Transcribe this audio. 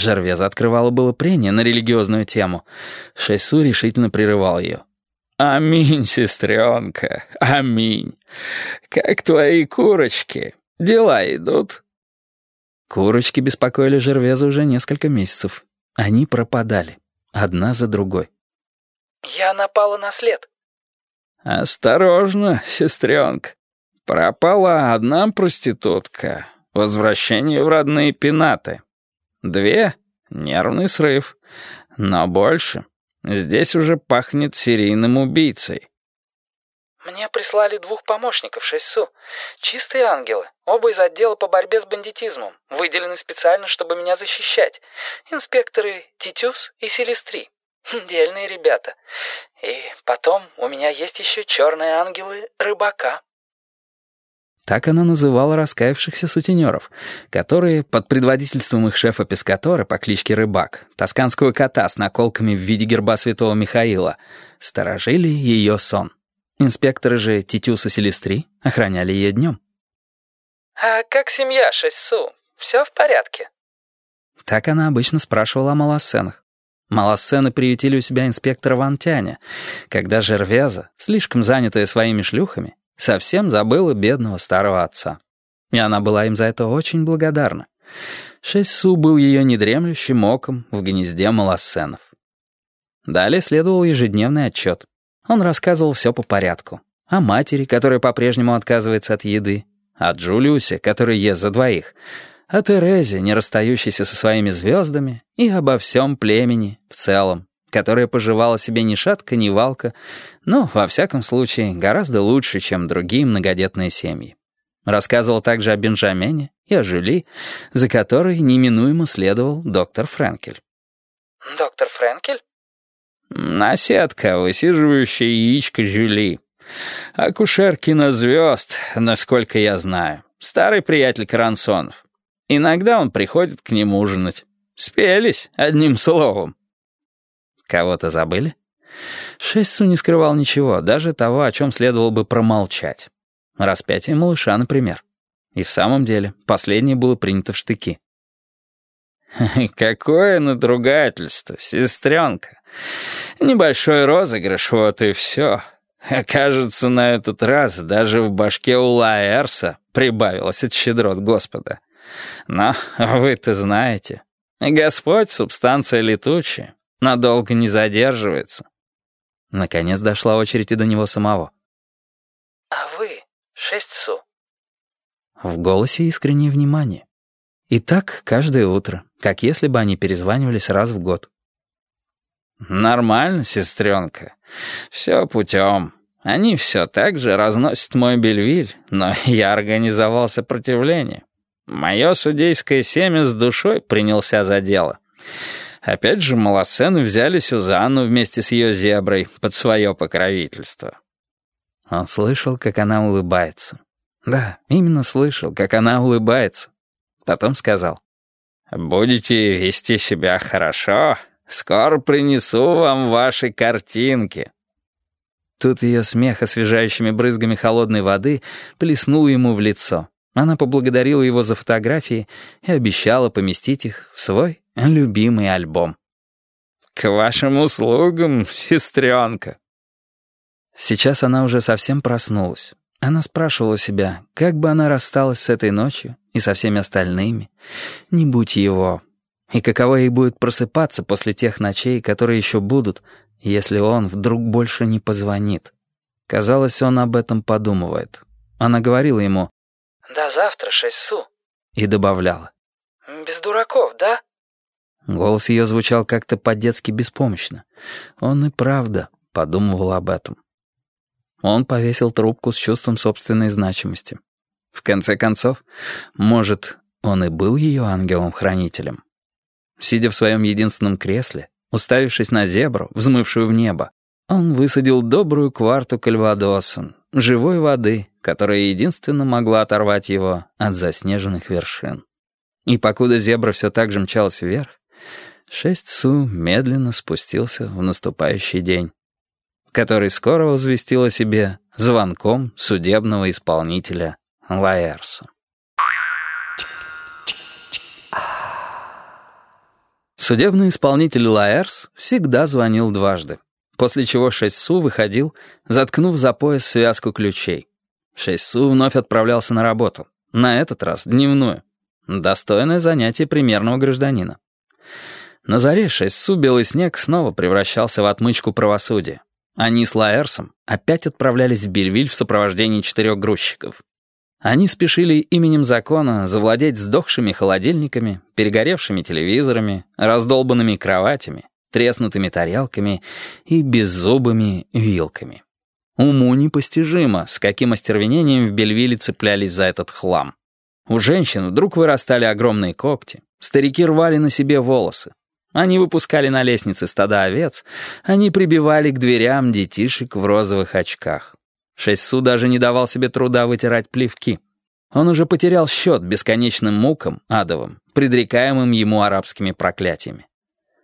Жервеза открывала было прение на религиозную тему. Шейсу решительно прерывал ее. «Аминь, сестренка, аминь. Как твои курочки? Дела идут?» Курочки беспокоили Жервеза уже несколько месяцев. Они пропадали, одна за другой. «Я напала на след». «Осторожно, сестренка. Пропала одна проститутка. Возвращение в родные пенаты. Две — нервный срыв. Но больше. Здесь уже пахнет серийным убийцей. «Мне прислали двух помощников, Шессу. Чистые ангелы. Оба из отдела по борьбе с бандитизмом. Выделены специально, чтобы меня защищать. Инспекторы Титюс и Селестри. Дельные ребята. И потом у меня есть еще черные ангелы рыбака». Так она называла раскаявшихся сутенеров, которые, под предводительством их шефа Пескатора по кличке Рыбак, тосканского кота с наколками в виде герба святого Михаила, сторожили ее сон. Инспекторы же Титюса Селестри охраняли ее днем. «А как семья, Шессу? Все в порядке?» Так она обычно спрашивала о малосценах. Малосцены приютили у себя инспектора Вантяня, когда Жервеза, слишком занятая своими шлюхами, совсем забыла бедного старого отца. И она была им за это очень благодарна. Шесть Су был ее недремлющим оком в гнезде малосценов. Далее следовал ежедневный отчет. Он рассказывал все по порядку. О матери, которая по-прежнему отказывается от еды, о Джулиусе, который ест за двоих, о Терезе, не расстающейся со своими звездами, и обо всем племени в целом, которая поживала себе ни шатка, ни валка, но, во всяком случае, гораздо лучше, чем другие многодетные семьи. Рассказывал также о Бенджамене и о Жюли, за которой неминуемо следовал доктор Френкель. «Доктор Френкель?» «Наседка, высиживающая яичко Жюли. Акушеркина звезд, насколько я знаю. Старый приятель Карансонов. Иногда он приходит к ним ужинать. Спелись, одним словом». Кого-то забыли? Шестсу не скрывал ничего, даже того, о чем следовало бы промолчать. Распятие малыша, например. И в самом деле, последнее было принято в штыки. «Какое надругательство, сестренка! Небольшой розыгрыш, вот и все. Кажется, на этот раз даже в башке у Лаэрса прибавилось от щедрот Господа. Но вы-то знаете, Господь — субстанция летучая, Надолго не задерживается. Наконец дошла очередь и до него самого. «А вы шесть су?» В голосе искреннее внимание. И так каждое утро, как если бы они перезванивались раз в год. «Нормально, сестренка. Все путем. Они все так же разносят мой Бельвиль, но я организовал сопротивление. Мое судейское семя с душой принялся за дело». Опять же, малосцены взяли Сюзанну вместе с ее зеброй под свое покровительство. Он слышал, как она улыбается. Да, именно слышал, как она улыбается. Потом сказал. «Будете вести себя хорошо, скоро принесу вам ваши картинки». Тут ее смех освежающими брызгами холодной воды плеснул ему в лицо. Она поблагодарила его за фотографии и обещала поместить их в свой любимый альбом. «К вашим услугам, сестренка!» Сейчас она уже совсем проснулась. Она спрашивала себя, как бы она рассталась с этой ночью и со всеми остальными, не будь его. И каково ей будет просыпаться после тех ночей, которые еще будут, если он вдруг больше не позвонит. Казалось, он об этом подумывает. Она говорила ему «До завтра, шесть су». И добавляла. «Без дураков, да?» Голос ее звучал как-то по-детски беспомощно. Он и правда подумывал об этом. Он повесил трубку с чувством собственной значимости. В конце концов, может, он и был ее ангелом-хранителем. Сидя в своем единственном кресле, уставившись на зебру, взмывшую в небо, он высадил добрую кварту кальвадоса, живой воды, которая единственно могла оторвать его от заснеженных вершин. И покуда зебра все так же мчалась вверх, шесть су медленно спустился в наступающий день, который скоро возвестил о себе звонком судебного исполнителя Лаэрсу. Судебный исполнитель Лаэрс всегда звонил дважды, после чего Шессу выходил, заткнув за пояс связку ключей. Шессу вновь отправлялся на работу, на этот раз дневную. Достойное занятие примерного гражданина. На заре Шессу белый снег снова превращался в отмычку правосудия. Они с Лаэрсом опять отправлялись в Бельвиль в сопровождении четырех грузчиков. Они спешили именем закона завладеть сдохшими холодильниками, перегоревшими телевизорами, раздолбанными кроватями, треснутыми тарелками и беззубыми вилками. Уму непостижимо, с каким остервенением в Бельвиле цеплялись за этот хлам. У женщин вдруг вырастали огромные когти, старики рвали на себе волосы. Они выпускали на лестнице стада овец, они прибивали к дверям детишек в розовых очках. Шессу даже не давал себе труда вытирать плевки. Он уже потерял счет бесконечным мукам, адовым, предрекаемым ему арабскими проклятиями.